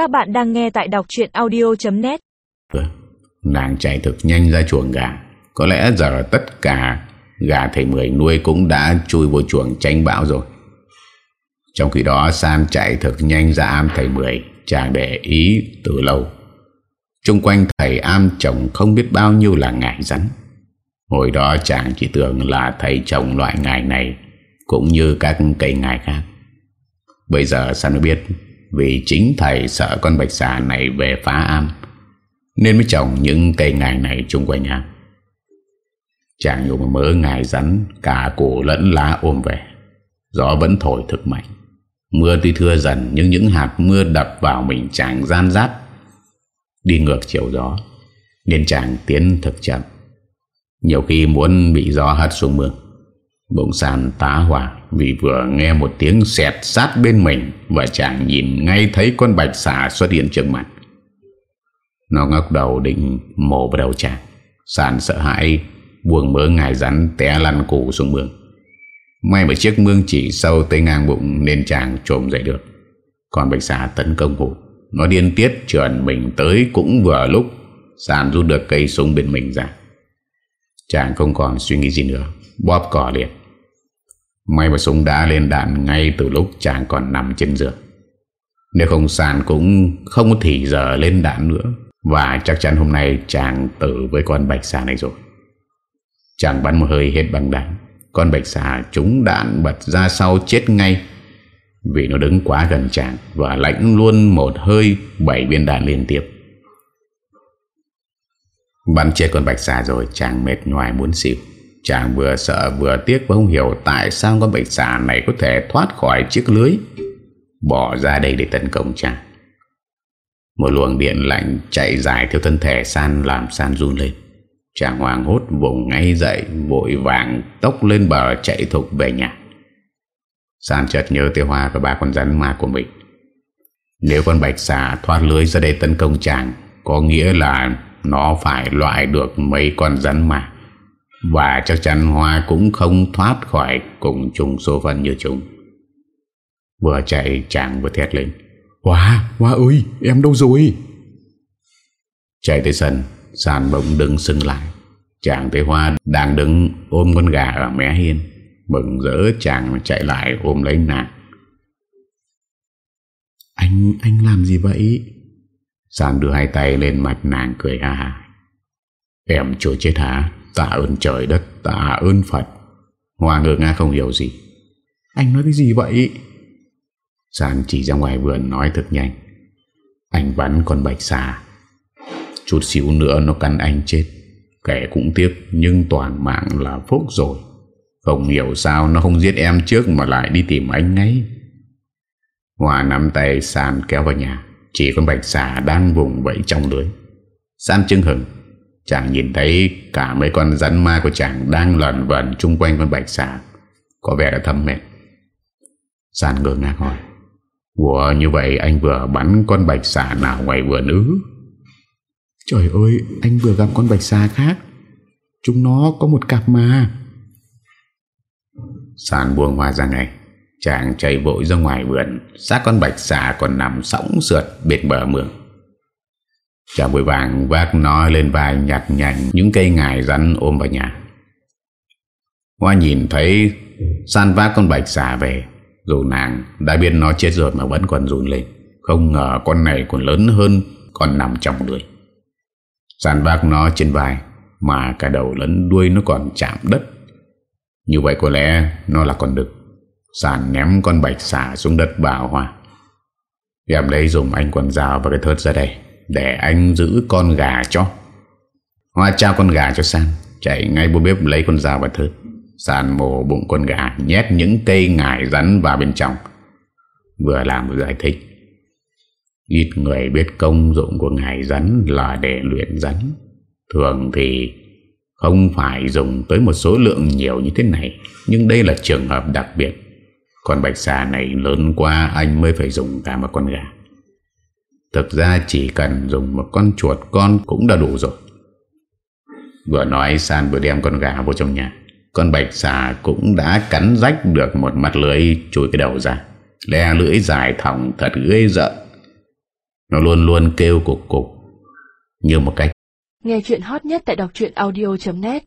Các bạn đang nghe tại đọc chuyện audio.net ừ, Nàng chạy thực nhanh ra chuồng gà. Có lẽ giờ tất cả gà thầy Mười nuôi cũng đã chui vô chuồng tránh bão rồi. Trong khi đó, sam chạy thực nhanh ra am thầy Mười Chàng để ý từ lâu. Trung quanh thầy am chồng không biết bao nhiêu là ngải rắn. Hồi đó chàng chỉ tưởng là thầy trồng loại ngải này, Cũng như các cây ngải khác. Bây giờ sam mới biết vì chính thầy sợ con bạch xà này về phá am, Nên mới trồng những cây ngài này chung quanh am. Chàng dùng mớ ngài rắn, Cả củ lẫn lá ôm về. Gió vẫn thổi thực mạnh. Mưa tuy thưa dần, Nhưng những hạt mưa đập vào mình chàng gian rát Đi ngược chiều gió, Nên chàng tiến thực chậm. Nhiều khi muốn bị gió hất xuống mương. Bỗng sàn tá hỏa, Vì vừa nghe một tiếng xẹt sát bên mình Và chàng nhìn ngay thấy con bạch xà xuất hiện trước mặt. Nó ngóc đầu định mổ vào đầu chàng. Sàn sợ hãi Buông mớ ngài rắn té lăn cụ xuống mương. May mà chiếc mương chỉ sâu tới ngang bụng Nên chàng trồm dậy được. Còn bạch xà tấn công hụt Nó điên tiết trườn mình tới cũng vừa lúc, Sàn rút được cây súng bên mình ra. Chàng không còn suy nghĩ gì nữa, Bóp cỏ liền. May mà súng đã lên đạn ngay từ lúc chàng còn nằm trên giường. Nếu không, sàn cũng không có thì giờ lên đạn nữa. Và chắc chắn hôm nay chàng tử với con bạch xà này rồi. Chàng bắn một hơi hết bằng đạn. Con bạch xà trúng đạn bật ra sau chết ngay. Vì nó đứng quá gần chàng Và lãnh luôn một hơi Bảy viên đạn liên tiếp. Bắn chết con bạch xà rồi, Chàng mệt ngoài muốn xỉu. Chàng vừa sợ vừa tiếc và không hiểu Tại sao con bạch xà này có thể thoát khỏi chiếc lưới. Bỏ ra đây để tấn công chàng. Một luồng điện lạnh chạy dài theo thân thể San làm San run lên. Chàng hoàng hốt vùng ngay dậy, Vội vàng tốc lên bờ chạy thục về nhà. San chợt nhớ tiêu hoa và ba con rắn ma của mình. Nếu con bạch xà thoát lưới ra đây tấn công chàng, Có nghĩa là nó phải loại được mấy con rắn ma. Và chắc chắn Hoa cũng không thoát khỏi cùng chung số phận như chúng. Vừa chạy chàng vừa thét lên. Hoa, Hoa ơi, em đâu rồi? Chạy tới sân Sàn bỗng đứng sưng lại. Chàng thấy Hoa đang đứng ôm con gà ở mé hiên Mừng rỡ chàng chạy lại ôm lấy nàng. Anh, anh làm gì vậy? Sàn đưa hai tay lên mặt nàng cười ha ha. Em chưa chết hả? Tạ ơn trời đất, Tạ ơn Phật. Hoa ngơ nga không hiểu gì. Anh nói cái gì vậy? Sàn chỉ ra ngoài vườn nói thật nhanh. Anh bắn con bạch xà. Chút xíu nữa nó cắn anh chết. Kẻ cũng tiếc, Nhưng toàn mạng là phúc rồi. Không hiểu sao nó không giết em trước Mà lại đi tìm anh ngay. Hòa nắm tay San kéo vào nhà. Chỉ con bạch xà đang vùng vẫy trong lưới. San chưng hừng Chàng nhìn thấy cả mấy con rắn ma của chàng Đang lẩn vẩn chung quanh con bạch xà, Có vẻ đã thâm mệt. Sàn ngơ ngác hỏi, Ủa, như vậy anh vừa bắn con bạch xà nào ngoài vườn ứ Trời ơi, Anh vừa gặp con bạch xà khác. Chúng nó có một cặp mà. Sàn buông hoa ra ngay. Chàng chạy vội ra ngoài vườn, Xác con bạch xà còn nằm sóng sượt Bên bờ mương Chàng vội vàng vác nó lên vai Nhặt nhạnh, những cây ngải rắn ôm vào nhà. Hoa nhìn thấy San vác con bạch xà về, Dù nàng đã biết nó chết rồi Mà vẫn còn run lên. Không ngờ con này còn lớn hơn Còn nằm trong lưới San vác nó trên vai, Mà cả đầu lẫn đuôi nó còn chạm đất. Như vậy có lẽ Nó là con đực. Sàn ném con bạch xà xuống đất bảo Hoa. Em lấy dùng anh quần dao và cái thớt ra đây. Để anh giữ con gà cho. Hoa trao con gà cho San. Chạy ngay vô bếp lấy con dao và thớt San mổ bụng con gà, Nhét những cây ngải rắn vào bên trong. Vừa làm vừa giải thích. Ít người biết công dụng của ngải rắn là để luyện rắn. Thường thì không phải dùng tới một số lượng nhiều như thế này, Nhưng đây là trường hợp đặc biệt. Con bạch xà này lớn quá, anh mới phải dùng cả một con gà. Thực ra chỉ cần dùng một con chuột con cũng đã đủ rồi. Vừa nói, San vừa đem con gà vô trong nhà. Con bạch xà cũng đã cắn rách được một mặt lưới chui cái đầu ra. Le lưỡi dài thòng, thật ghê giận Nó luôn luôn kêu cục cục, Như một cách Nghe chuyện hot nhất tại đọc audio.net